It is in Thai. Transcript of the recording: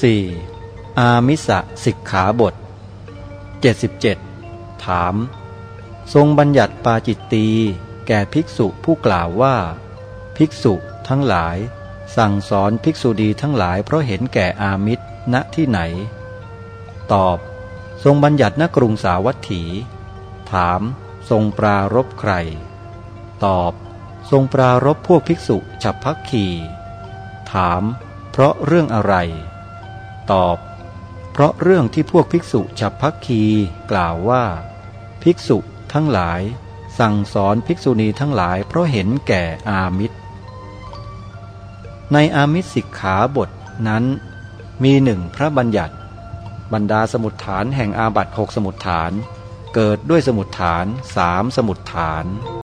4. อามิสสิกขาบท 77 ถาม ทรงบัญญัติปาจิตตีแก่ภิกษุผู้กล่าวว่า ภิกษุทั้งหลาย สั่งสอนภิกษุดีทั้งหลายเพราะเห็นแก่อามิตรณที่ไหน ตอบ ทรงบัญญัติณกรุงสาวัตถี ถาม ทรงปรารบใคร ตอบ ทรงปรารบพวกภิกษุฉับพักขีถาม เพราะเรื่องอะไร ตอบ เพราะเรื่องที่พวกภิกษุฉับพักคีกล่าวว่า ภิกษุทั้งหลาย สั่งสอนภิกษุณีทั้งหลายเพราะเห็นแก่อามิตร ในอามิตรสิกขาบทนั้น มีหนึ่งพระบัญญัติ บรรดาสมุดฐานแห่งอาบัตหกสมุดฐาน เกิดด้วยสมุดฐานสามสมุดฐาน